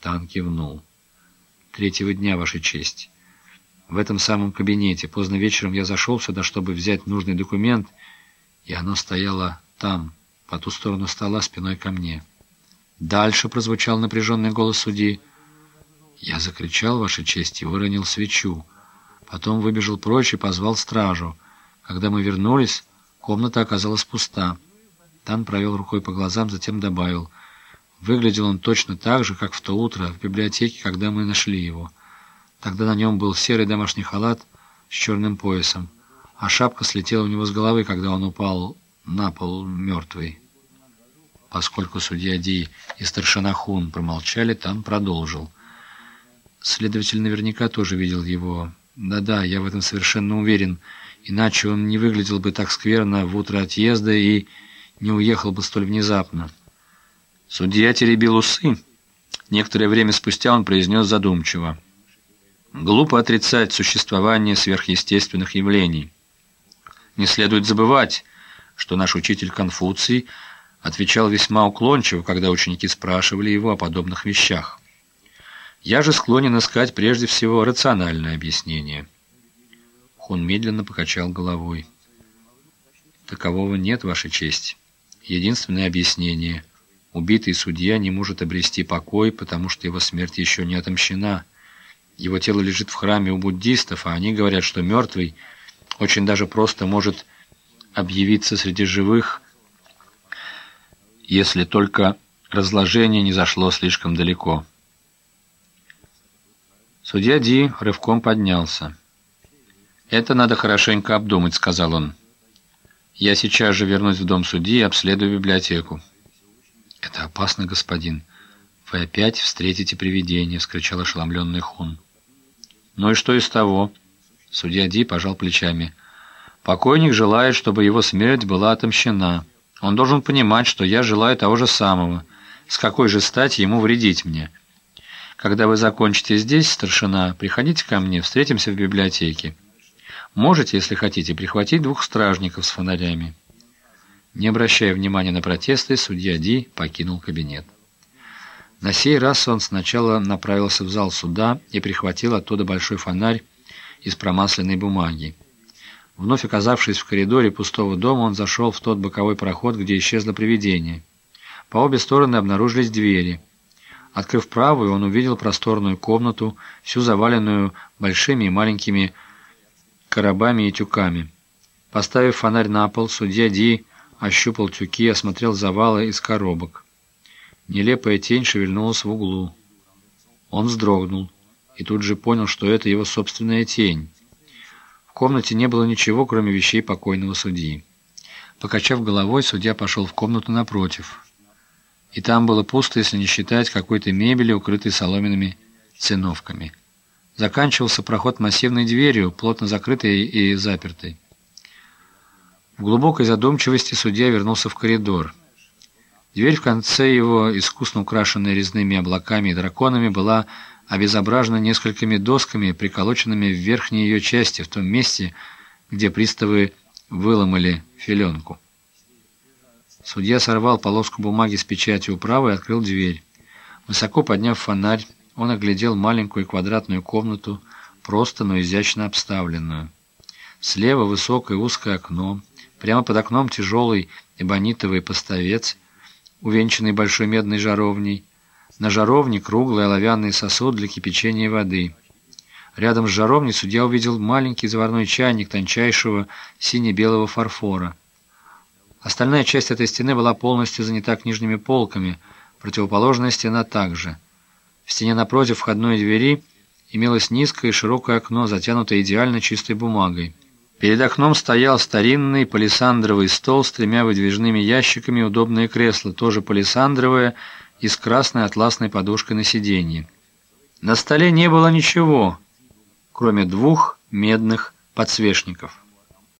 Тан кивнул. «Третьего дня, Ваша честь. В этом самом кабинете. Поздно вечером я зашел сюда, чтобы взять нужный документ, и оно стояло там, по ту сторону стола, спиной ко мне». Дальше прозвучал напряженный голос судьи. Я закричал, Ваша честь, и выронил свечу. Потом выбежал прочь и позвал стражу. Когда мы вернулись, комната оказалась пуста. Тан провел рукой по глазам, затем добавил. Выглядел он точно так же, как в то утро в библиотеке, когда мы нашли его. Тогда на нем был серый домашний халат с черным поясом, а шапка слетела у него с головы, когда он упал на пол мертвый. Поскольку судья Ди и старшина Хун промолчали, Тан продолжил. Следователь наверняка тоже видел его. Да-да, я в этом совершенно уверен. Иначе он не выглядел бы так скверно в утро отъезда и не уехал бы столь внезапно. Судья теребил усы. Некоторое время спустя он произнес задумчиво. Глупо отрицать существование сверхъестественных явлений. Не следует забывать, что наш учитель Конфуций отвечал весьма уклончиво, когда ученики спрашивали его о подобных вещах. Я же склонен искать прежде всего рациональное объяснение. Хун медленно покачал головой. Такового нет, Ваша честь. Единственное объяснение. Убитый судья не может обрести покой, потому что его смерть еще не отомщена. Его тело лежит в храме у буддистов, а они говорят, что мертвый очень даже просто может объявиться среди живых, если только разложение не зашло слишком далеко. Судья Ди рывком поднялся. «Это надо хорошенько обдумать», — сказал он. «Я сейчас же вернусь в дом судьи и обследую библиотеку». «Это опасно, господин. Вы опять встретите привидение», — вскричал ошеломленный Хун. «Ну и что из того?» Судья Ди пожал плечами. «Покойник желает, чтобы его смерть была отомщена. Он должен понимать, что я желаю того же самого. С какой же стати ему вредить мне?» Когда вы закончите здесь, старшина, приходите ко мне, встретимся в библиотеке. Можете, если хотите, прихватить двух стражников с фонарями». Не обращая внимания на протесты, судья Ди покинул кабинет. На сей раз он сначала направился в зал суда и прихватил оттуда большой фонарь из промасленной бумаги. Вновь оказавшись в коридоре пустого дома, он зашел в тот боковой проход, где исчезло привидение. По обе стороны обнаружились двери – Открыв правую, он увидел просторную комнату, всю заваленную большими и маленькими коробами и тюками. Поставив фонарь на пол, судья Ди ощупал тюки осмотрел завалы из коробок. Нелепая тень шевельнулась в углу. Он вздрогнул и тут же понял, что это его собственная тень. В комнате не было ничего, кроме вещей покойного судьи. Покачав головой, судья пошел в комнату напротив и там было пусто, если не считать какой-то мебели, укрытой соломенными циновками. Заканчивался проход массивной дверью, плотно закрытой и запертой. В глубокой задумчивости судья вернулся в коридор. Дверь в конце его, искусно украшенная резными облаками и драконами, была обезображена несколькими досками, приколоченными в верхней ее части, в том месте, где приставы выломали филенку. Судья сорвал полоску бумаги с печатью управы и открыл дверь. Высоко подняв фонарь, он оглядел маленькую квадратную комнату, просто, но изящно обставленную. Слева высокое узкое окно, прямо под окном тяжелый эбонитовый поставец, увенчанный большой медной жаровней. На жаровне круглый оловянный сосуд для кипячения воды. Рядом с жаровней судья увидел маленький заварной чайник тончайшего сине-белого фарфора. Остальная часть этой стены была полностью занята книжными полками, противоположная стена также. В стене напротив входной двери имелось низкое и широкое окно, затянутое идеально чистой бумагой. Перед окном стоял старинный палисандровый стол с тремя выдвижными ящиками удобное кресло, тоже палисандровое и с красной атласной подушкой на сиденье. На столе не было ничего, кроме двух медных подсвечников.